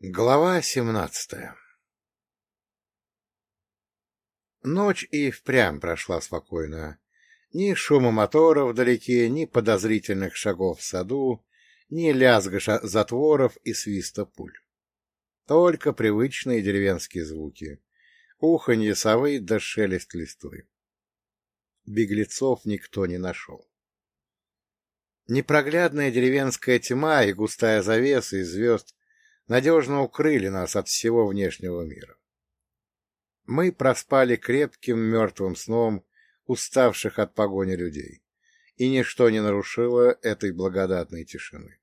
Глава семнадцатая Ночь и впрямь прошла спокойно. Ни шума мотора вдалеке, ни подозрительных шагов в саду, ни лязга затворов и свиста пуль. Только привычные деревенские звуки. Уханье совы да шелест листвы. Беглецов никто не нашел. Непроглядная деревенская тьма и густая завеса из звезд надежно укрыли нас от всего внешнего мира. Мы проспали крепким мертвым сном уставших от погони людей, и ничто не нарушило этой благодатной тишины.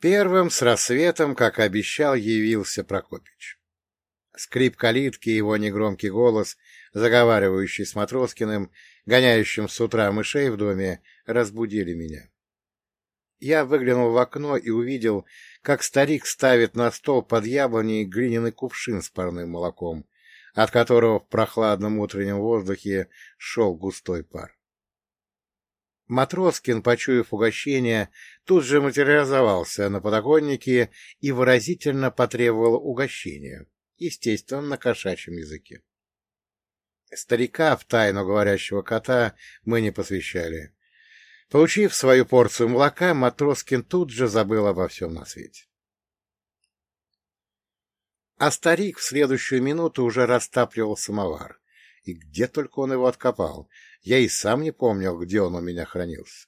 Первым с рассветом, как обещал, явился Прокопич. Скрип калитки и его негромкий голос, заговаривающий с Матроскиным, гоняющим с утра мышей в доме, разбудили меня. Я выглянул в окно и увидел, как старик ставит на стол под яблоней глиняный кувшин с парным молоком, от которого в прохладном утреннем воздухе шел густой пар. Матроскин, почуяв угощение, тут же материализовался на подоконнике и выразительно потребовал угощения, естественно, на кошачьем языке. Старика в тайну говорящего кота мы не посвящали. Получив свою порцию молока, Матроскин тут же забыл обо всем на свете. А старик в следующую минуту уже растапливал самовар. И где только он его откопал. Я и сам не помнил, где он у меня хранился.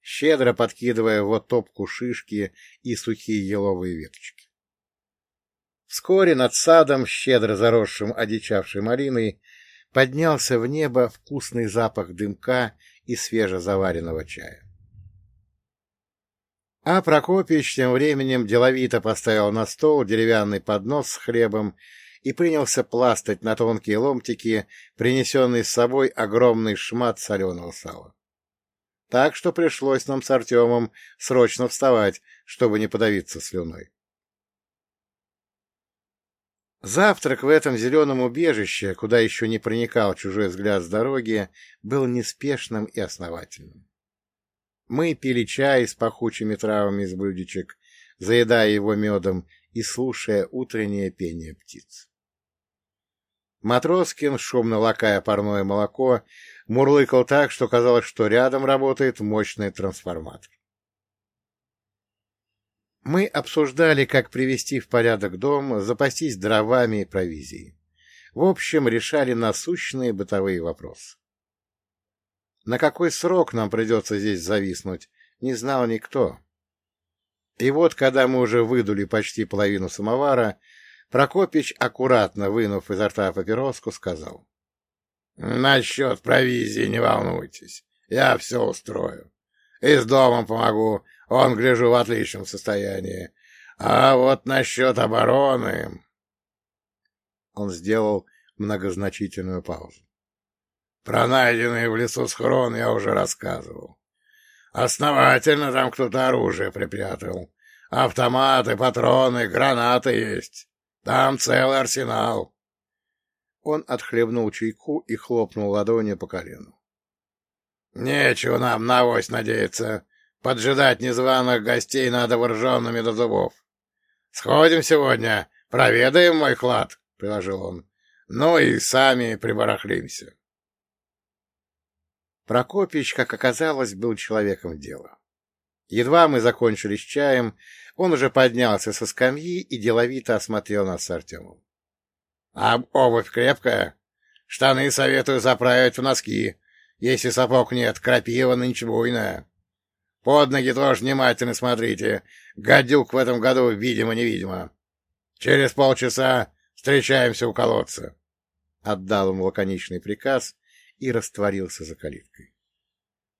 Щедро подкидывая в топку шишки и сухие еловые веточки. Вскоре над садом, щедро заросшим одичавшей малиной, поднялся в небо вкусный запах дымка и свежезаваренного чая. А Прокопич тем временем деловито поставил на стол деревянный поднос с хлебом и принялся пластать на тонкие ломтики, принесенный с собой огромный шмат соленого сала. Так что пришлось нам с Артемом срочно вставать, чтобы не подавиться слюной. Завтрак в этом зеленом убежище, куда еще не проникал чужой взгляд с дороги, был неспешным и основательным. Мы пили чай с пахучими травами из блюдечек, заедая его медом и слушая утреннее пение птиц. Матроскин, шумно лакая парное молоко, мурлыкал так, что казалось, что рядом работает мощный трансформатор. Мы обсуждали, как привести в порядок дом, запастись дровами и провизией. В общем, решали насущные бытовые вопросы. На какой срок нам придется здесь зависнуть, не знал никто. И вот, когда мы уже выдули почти половину самовара, Прокопич, аккуратно вынув изо рта папироску, сказал. — Насчет провизии не волнуйтесь, я все устрою. И с домом помогу, он, гляжу, в отличном состоянии. А вот насчет обороны... Он сделал многозначительную паузу. Про найденный в лесу схрон я уже рассказывал. Основательно там кто-то оружие припрятал. Автоматы, патроны, гранаты есть. Там целый арсенал. Он отхлебнул чайку и хлопнул ладонью по колену. — Нечего нам на авось надеяться. Поджидать незваных гостей надо вооруженными до зубов. Сходим сегодня, проведаем мой клад, — приложил он. Ну и сами прибарахлимся. Прокопич, как оказалось, был человеком дела. Едва мы закончили с чаем, он уже поднялся со скамьи и деловито осмотрел нас с Артемом. — А обувь крепкая? Штаны советую заправить в носки. Если сапог нет, крапива нынче буйная. Под ноги тоже внимательно смотрите. Гадюк в этом году видимо-невидимо. Через полчаса встречаемся у колодца. Отдал ему лаконичный приказ и растворился за калиткой.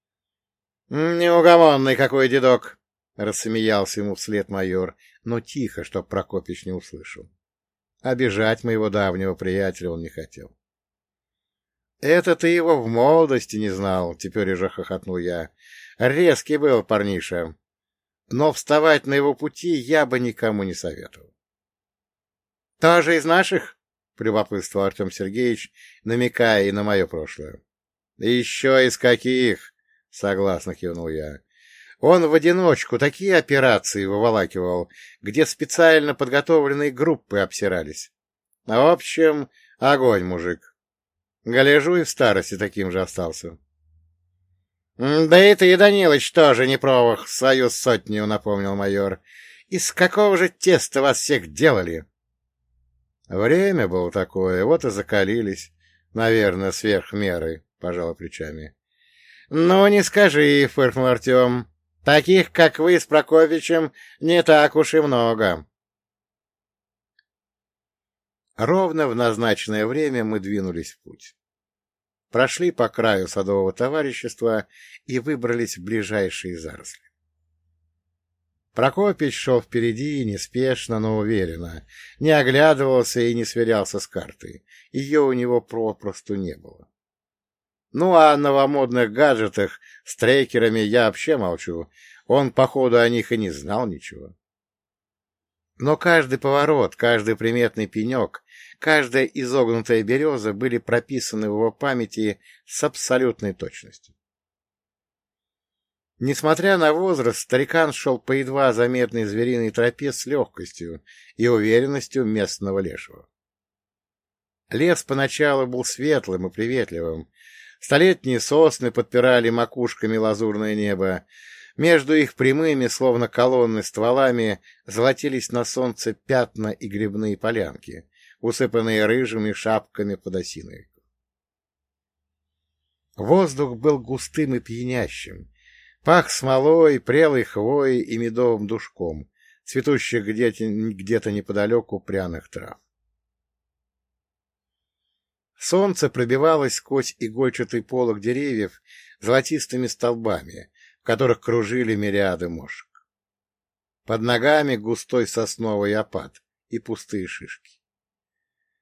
— Неугомонный какой дедок! — рассмеялся ему вслед майор, но тихо, чтоб Прокопич не услышал. Обижать моего давнего приятеля он не хотел. — Это ты его в молодости не знал, — теперь уже хохотнул я. Резкий был парниша. Но вставать на его пути я бы никому не советовал. — Тоже из наших? — полюбопытствовал Артем Сергеевич, намекая и на мое прошлое. — Еще из каких? — согласно кивнул я. Он в одиночку такие операции выволакивал, где специально подготовленные группы обсирались. В общем, огонь, мужик. Гляжу и в старости таким же остался. — Да и ты, Данилыч, тоже не пробовал свою сотню, — напомнил майор. — Из какого же теста вас всех делали? — Время было такое, вот и закалились. Наверное, сверх меры, — пожал плечами. — Ну, не скажи, — фыркнул Артем. — Таких, как вы с Прокофьевичем, не так уж и много. Ровно в назначенное время мы двинулись в путь прошли по краю садового товарищества и выбрались в ближайшие заросли. Прокопич шел впереди неспешно, но уверенно, не оглядывался и не сверялся с картой. Ее у него попросту не было. Ну, а о новомодных гаджетах с трекерами я вообще молчу. Он, походу, о них и не знал ничего. Но каждый поворот, каждый приметный пенек, каждая изогнутая береза были прописаны в его памяти с абсолютной точностью. Несмотря на возраст, старикан шел по едва заметной звериной тропе с легкостью и уверенностью местного лешего. Лес поначалу был светлым и приветливым. Столетние сосны подпирали макушками лазурное небо, между их прямыми, словно колонны стволами, золотились на солнце пятна и грибные полянки, усыпанные рыжими шапками подосиновиков. Воздух был густым и пьянящим, пах смолой, прелой хвоей и медовым душком, цветущих где-то где неподалеку пряных трав. Солнце пробивалось сквозь игольчатый полог деревьев золотистыми столбами, которых кружили мириады мошек. Под ногами густой сосновый опад и пустые шишки.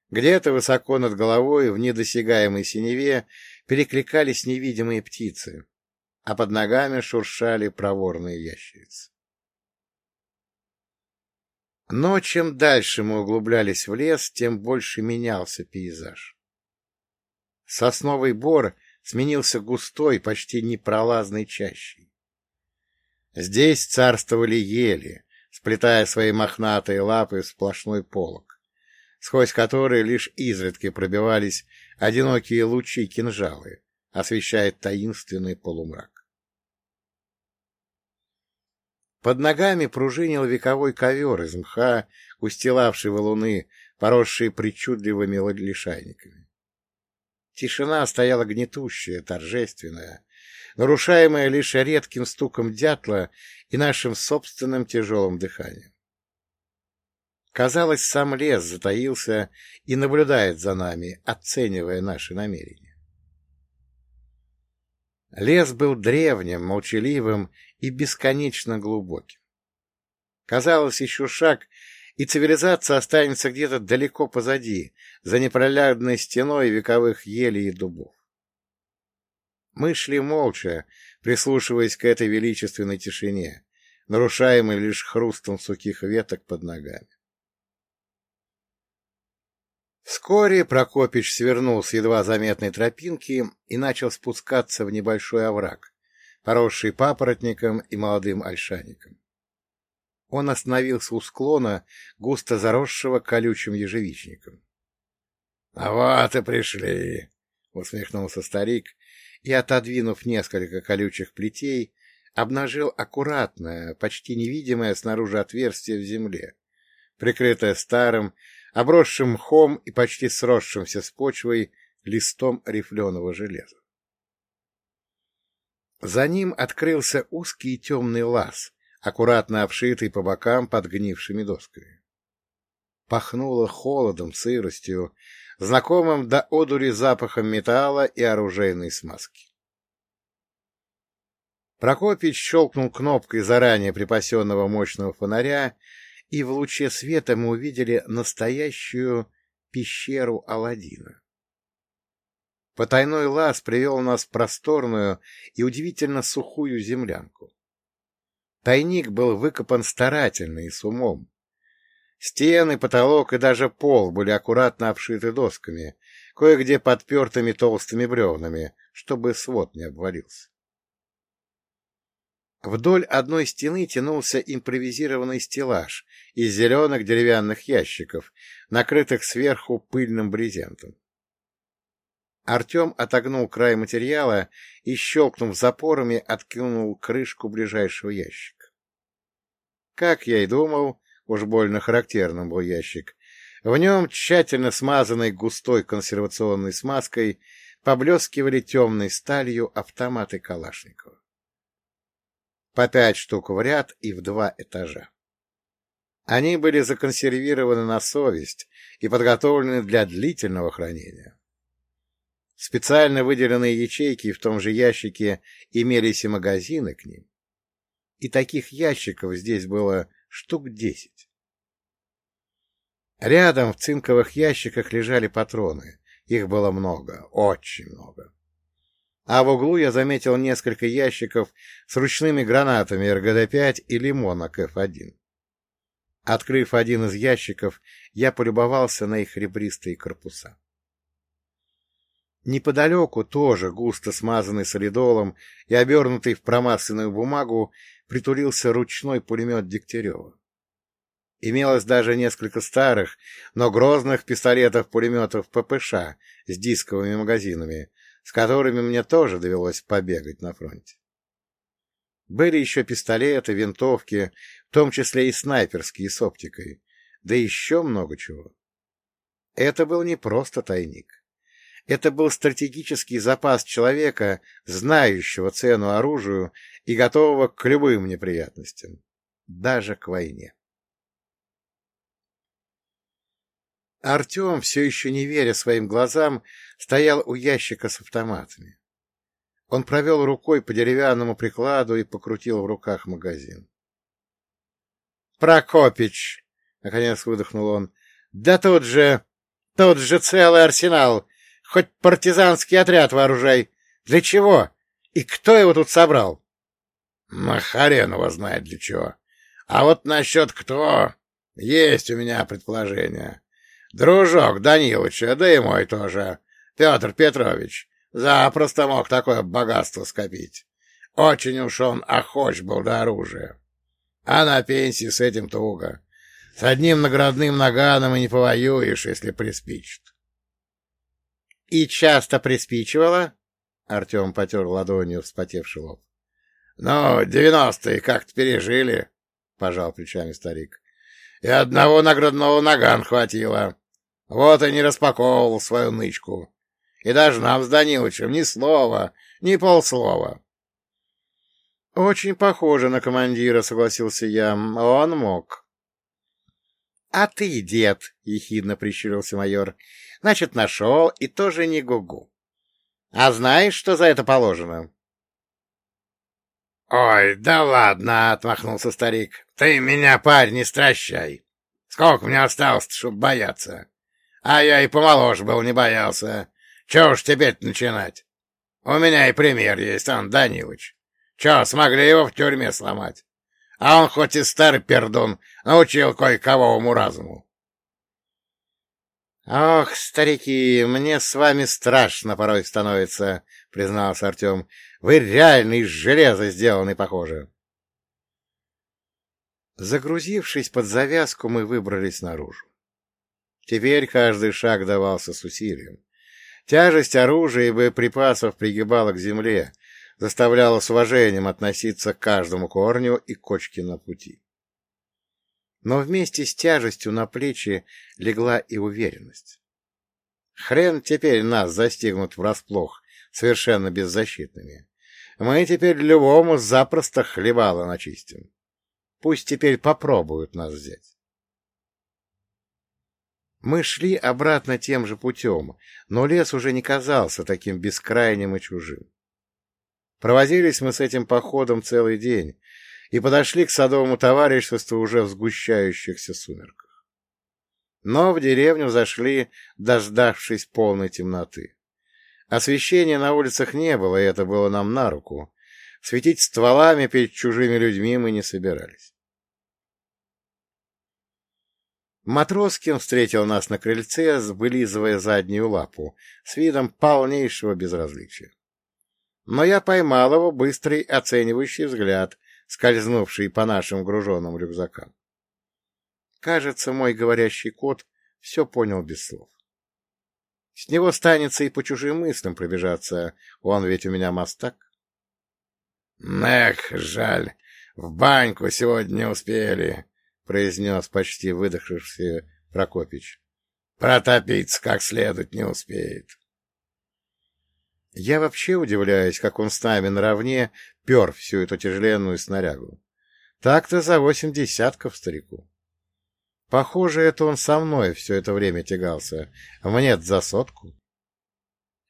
Где-то высоко над головой, в недосягаемой синеве, перекликались невидимые птицы, а под ногами шуршали проворные ящерицы. Но чем дальше мы углублялись в лес, тем больше менялся пейзаж. Сосновый бор сменился густой, почти непролазной чащей. Здесь царствовали ели, сплетая свои мохнатые лапы в сплошной полог, сквозь который лишь изредки пробивались одинокие лучи кинжалы, освещая таинственный полумрак. Под ногами пружинил вековой ковер из мха, устилавший валуны, поросшие причудливыми лишайниками. Тишина стояла гнетущая, торжественная, нарушаемая лишь редким стуком дятла и нашим собственным тяжелым дыханием. Казалось, сам лес затаился и наблюдает за нами, оценивая наши намерения. Лес был древним, молчаливым и бесконечно глубоким. Казалось, еще шаг, и цивилизация останется где-то далеко позади, за непролядной стеной вековых елей и дубов. Мы шли молча, прислушиваясь к этой величественной тишине, нарушаемой лишь хрустом сухих веток под ногами. Вскоре Прокопич свернул с едва заметной тропинки и начал спускаться в небольшой овраг, поросший папоротником и молодым ольшаником. Он остановился у склона, густо заросшего колючим ежевичником. — А вот и пришли! — усмехнулся старик и, отодвинув несколько колючих плетей, обнажил аккуратное, почти невидимое снаружи отверстие в земле, прикрытое старым, обросшим мхом и почти сросшимся с почвой листом рифленого железа. За ним открылся узкий темный лаз, аккуратно обшитый по бокам подгнившими досками. Пахнуло холодом, сыростью, знакомым до одури запахом металла и оружейной смазки. Прокопич щелкнул кнопкой заранее припасенного мощного фонаря, и в луче света мы увидели настоящую пещеру Аладдина. Потайной лаз привел нас в просторную и удивительно сухую землянку. Тайник был выкопан старательно и с умом. Стены, потолок и даже пол были аккуратно обшиты досками, кое-где подпертыми толстыми бревнами, чтобы свод не обвалился. Вдоль одной стены тянулся импровизированный стеллаж из зеленых деревянных ящиков, накрытых сверху пыльным брезентом. Артем отогнул край материала и, щелкнув запорами, откинул крышку ближайшего ящика. Как я и думал, уж больно характерным был ящик, в нем, тщательно смазанной густой консервационной смазкой, поблескивали темной сталью автоматы Калашникова по пять штук в ряд и в два этажа. Они были законсервированы на совесть и подготовлены для длительного хранения. Специально выделенные ячейки в том же ящике имелись и магазины к ним. И таких ящиков здесь было штук десять. Рядом в цинковых ящиках лежали патроны. Их было много, очень много а в углу я заметил несколько ящиков с ручными гранатами РГД-5 и лимонок F1. Открыв один из ящиков, я полюбовался на их ребристые корпуса. Неподалеку, тоже густо смазанный солидолом и обернутый в промасленную бумагу, притулился ручной пулемет Дегтярева. Имелось даже несколько старых, но грозных пистолетов-пулеметов ППШ с дисковыми магазинами, с которыми мне тоже довелось побегать на фронте. Были еще пистолеты, винтовки, в том числе и снайперские с оптикой, да еще много чего. Это был не просто тайник. Это был стратегический запас человека, знающего цену оружию и готового к любым неприятностям, даже к войне. Артем, все еще не веря своим глазам, стоял у ящика с автоматами. Он провел рукой по деревянному прикладу и покрутил в руках магазин. «Прокопич!» — наконец выдохнул он. «Да тут же... тут же целый арсенал! Хоть партизанский отряд вооружай! Для чего? И кто его тут собрал?» «Махарен его знает для чего. А вот насчет кто... Есть у меня предположение. Дружок Данилыча, да и мой тоже, Петр Петрович, запросто мог такое богатство скопить. Очень уж он охоч был до оружия. А на пенсии с этим туго. С одним наградным наганом и не повоюешь, если приспичит. — И часто приспичивало? — Артем потер ладонью вспотевший лоб. — Ну, девяностые как-то пережили, — пожал плечами старик. — И одного наградного наган хватило. Вот и не распаковывал свою нычку. И даже нам с Данилычем ни слова, ни полслова. — Очень похоже на командира, — согласился я. Он мог. — А ты, дед, — ехидно прищурился майор, — значит, нашел и тоже не гугу. А знаешь, что за это положено? — Ой, да ладно, — отмахнулся старик. — Ты меня, парень, не стращай. Сколько мне осталось чтобы бояться? А я и помоложе был, не боялся. Чего уж теперь начинать? У меня и пример есть, он Данилыч. Че, смогли его в тюрьме сломать? А он хоть и старый пердун, научил кое-кого уму-разуму. — Ох, старики, мне с вами страшно порой становится, — признался Артем. — Вы реально из железа сделаны, похоже. Загрузившись под завязку, мы выбрались наружу. Теперь каждый шаг давался с усилием. Тяжесть оружия и боеприпасов пригибала к земле, заставляла с уважением относиться к каждому корню и кочке на пути. Но вместе с тяжестью на плечи легла и уверенность. Хрен теперь нас застигнут врасплох, совершенно беззащитными. Мы теперь любому запросто хлебало начистим. Пусть теперь попробуют нас взять. Мы шли обратно тем же путем, но лес уже не казался таким бескрайним и чужим. Провозились мы с этим походом целый день и подошли к садовому товариществу уже в сгущающихся сумерках. Но в деревню зашли, дождавшись полной темноты. Освещения на улицах не было, и это было нам на руку. Светить стволами перед чужими людьми мы не собирались. Матроскин встретил нас на крыльце, вылизывая заднюю лапу, с видом полнейшего безразличия. Но я поймал его быстрый оценивающий взгляд, скользнувший по нашим груженным рюкзакам. Кажется, мой говорящий кот все понял без слов. С него станется и по чужим мыслям пробежаться, он ведь у меня мастак. Эх, жаль, в баньку сегодня не успели, — произнес почти выдохшийся Прокопич. Протопиться как следует не успеет. Я вообще удивляюсь, как он с нами наравне пер всю эту тяжеленную снарягу. Так-то за восемь десятков старику. Похоже, это он со мной все это время тягался, мне за сотку.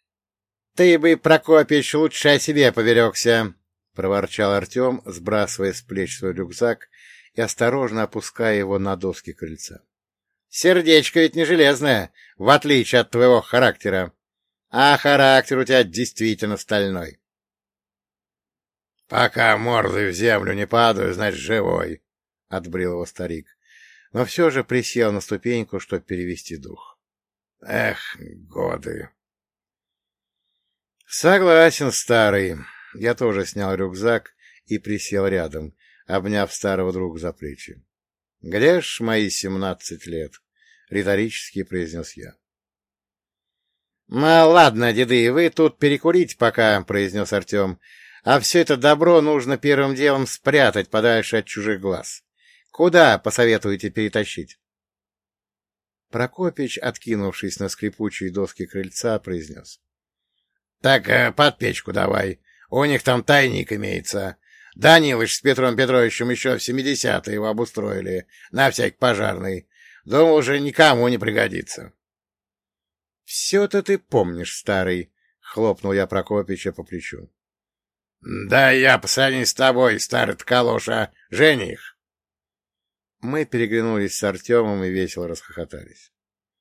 — Ты бы, Прокопич, лучше о себе поберегся, — проворчал Артем, сбрасывая с плеч свой рюкзак и осторожно опуская его на доски крыльца. — Сердечко ведь не железное, в отличие от твоего характера. А характер у тебя действительно стальной. — Пока мордой в землю не падаю, значит, живой, — отбрил его старик, но все же присел на ступеньку, чтобы перевести дух. — Эх, годы! — Согласен, старый. Я тоже снял рюкзак и присел рядом, обняв старого друга за плечи. — Грешь мои семнадцать лет, — риторически произнес я. — Ну, ладно, деды, вы тут перекурить пока, — произнес Артем. — А все это добро нужно первым делом спрятать подальше от чужих глаз. Куда посоветуете перетащить? Прокопич, откинувшись на скрипучие доски крыльца, произнес. — Так э, под печку давай. У них там тайник имеется. Данилыч с Петром Петровичем еще в семидесятые его обустроили, на всякий пожарный. Думал, уже никому не пригодится. — Все-то ты помнишь, старый, — хлопнул я Прокопича по плечу. — Да я по с тобой, старый калоша, жених. Мы переглянулись с Артемом и весело расхохотались.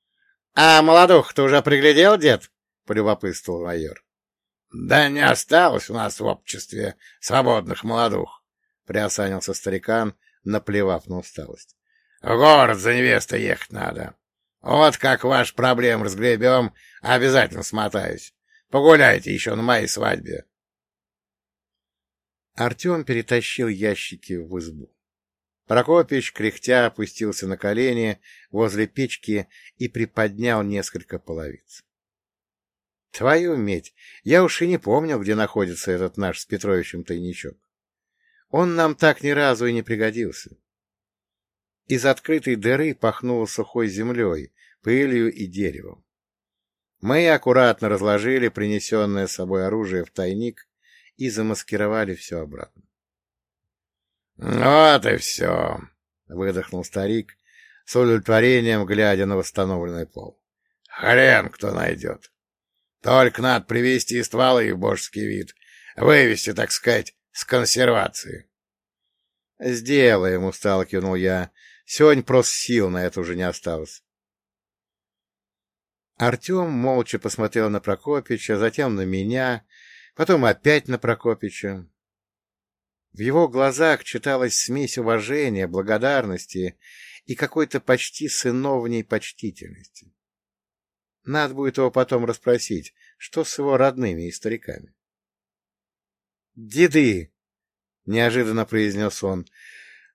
— А молодух-то уже приглядел, дед? — полюбопытствовал майор. — Да не осталось у нас в обществе свободных молодух, — приосанился старикан, наплевав на усталость. — В город за невестой ехать надо. Вот как ваш проблем разгребем, обязательно смотаюсь. Погуляйте еще на моей свадьбе. Артем перетащил ящики в избу. Прокопич, кряхтя, опустился на колени возле печки и приподнял несколько половиц. Твою медь, я уж и не помнил, где находится этот наш с Петровичем тайничок. Он нам так ни разу и не пригодился. Из открытой дыры пахнуло сухой землей, пылью и деревом. Мы аккуратно разложили принесенное с собой оружие в тайник и замаскировали все обратно. — Вот и все, — выдохнул старик, с удовлетворением глядя на восстановленный пол. — Хрен кто найдет. Только надо привести стволы в божеский вид, вывести, так сказать, с консервации. — Сделаем, — устало кивнул я. Сегодня просто сил на это уже не осталось. Артем молча посмотрел на Прокопича, затем на меня, потом опять на Прокопича. В его глазах читалась смесь уважения, благодарности и какой-то почти сыновней почтительности. Надо будет его потом расспросить, что с его родными и стариками. «Деды!» — неожиданно произнес он.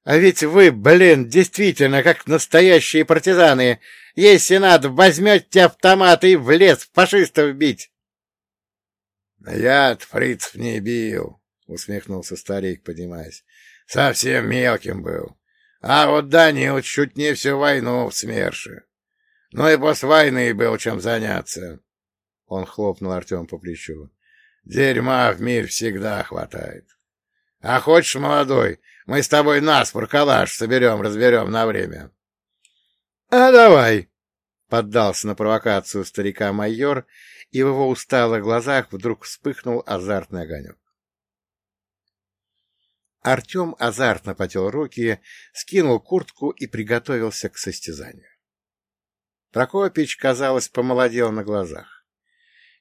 «А ведь вы, блин, действительно, как настоящие партизаны. Если надо, возьмете автомат и в лес фашистов бить!» «Я-то фрицев не бил», — усмехнулся старик, поднимаясь. «Совсем мелким был. А вот Данил чуть не всю войну в СМЕРШе. Ну и после войны был чем заняться. Он хлопнул Артем по плечу. Дерьма в мире всегда хватает. А хочешь, молодой, мы с тобой наспор калаш соберем, разберем на время. — А давай! — поддался на провокацию старика майор, и в его усталых глазах вдруг вспыхнул азартный огонек. Артем азартно потел руки, скинул куртку и приготовился к состязанию. Прокопич, казалось, помолодел на глазах.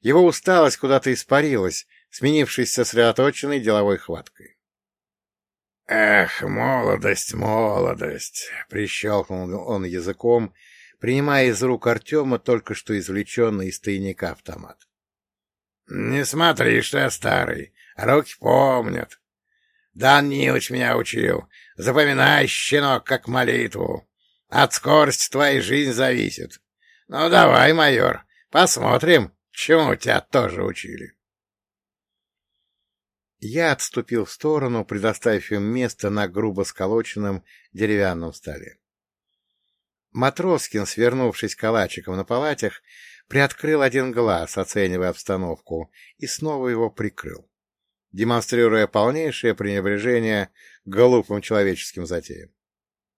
Его усталость куда-то испарилась, сменившись сосредоточенной деловой хваткой. — Эх, молодость, молодость! — прищелкнул он языком, принимая из рук Артема только что извлеченный из тайника автомат. — Не смотри, что я старый, руки помнят. Дан Нилыч меня учил. Запоминай, щенок, как молитву. От скорости твоей жизнь зависит. Ну, давай, майор, посмотрим, чему тебя тоже учили. Я отступил в сторону, предоставив им место на грубо сколоченном деревянном столе. Матроскин, свернувшись калачиком на палатях, приоткрыл один глаз, оценивая обстановку, и снова его прикрыл, демонстрируя полнейшее пренебрежение глупым человеческим затеям.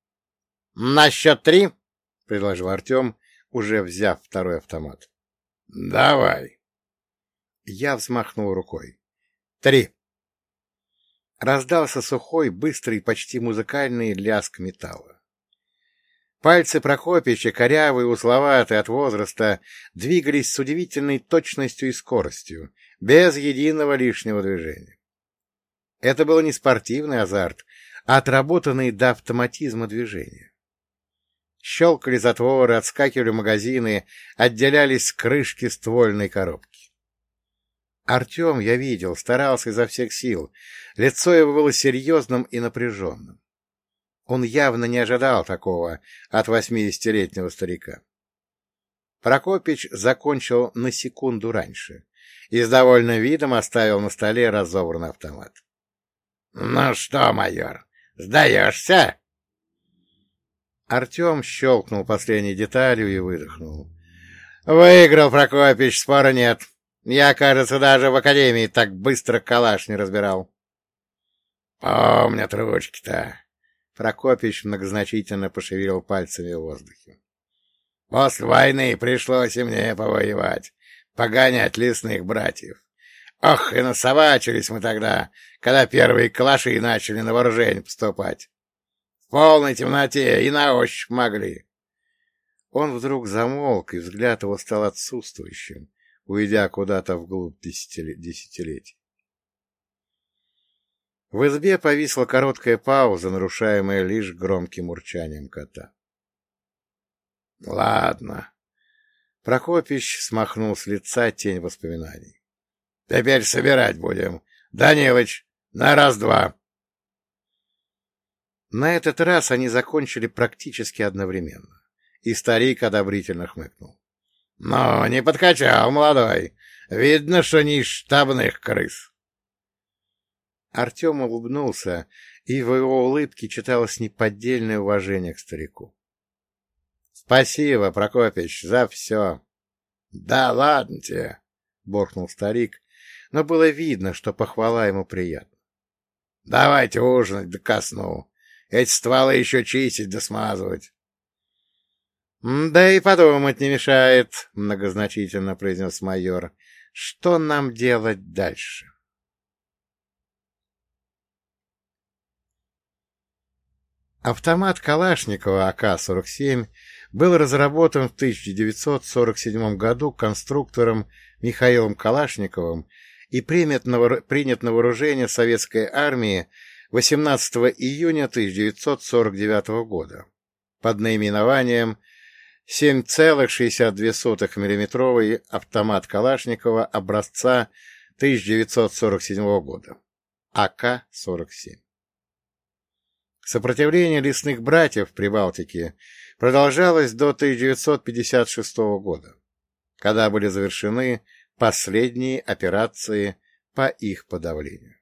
— На счет три, — предложил Артем, уже взяв второй автомат. — Давай. Я взмахнул рукой. — Три. Раздался сухой, быстрый, почти музыкальный ляск металла. Пальцы Прокопича, корявые, узловатые от возраста, двигались с удивительной точностью и скоростью, без единого лишнего движения. Это был не спортивный азарт, а отработанный до автоматизма движения. Щелкали затворы, отскакивали магазины, отделялись крышки ствольной коробки. Артем, я видел, старался изо всех сил. Лицо его было серьезным и напряженным. Он явно не ожидал такого от восьмидесятилетнего старика. Прокопич закончил на секунду раньше и с довольным видом оставил на столе разобранный автомат. — Ну что, майор, сдаешься? Артем щелкнул последней деталью и выдохнул. — Выиграл, Прокопич, спора нет. Я, кажется, даже в академии так быстро калаш не разбирал. — Помнят ручки-то. Прокопич многозначительно пошевелил пальцами в воздухе. — После войны пришлось и мне повоевать, погонять лесных братьев. Ох, и насобачились мы тогда, когда первые калаши начали на вооружение поступать. В полной темноте и на ощупь могли. Он вдруг замолк, и взгляд его стал отсутствующим, уйдя куда-то вглубь десятилетий. В избе повисла короткая пауза, нарушаемая лишь громким урчанием кота. — Ладно. Прокопич смахнул с лица тень воспоминаний. — Теперь собирать будем. Данилыч, на раз-два. На этот раз они закончили практически одновременно, и старик одобрительно хмыкнул. — Ну, не подкачал, молодой. Видно, что не из штабных крыс. Артем улыбнулся, и в его улыбке читалось неподдельное уважение к старику. — Спасибо, Прокопич, за все. — Да ладно тебе, — буркнул старик, но было видно, что похвала ему приятна. — Давайте ужинать да ко. Эти стволы еще чистить да смазывать. — «Да и подумать не мешает», — многозначительно произнес майор. «Что нам делать дальше?» Автомат Калашникова АК-47 был разработан в 1947 году конструктором Михаилом Калашниковым и принят на, вооружение советской армии 18 июня 1949 года под наименованием «Автомат 7,62-миллиметровый автомат Калашникова образца 1947 года, АК-47. Сопротивление лесных братьев в Прибалтике продолжалось до 1956 года, когда были завершены последние операции по их подавлению.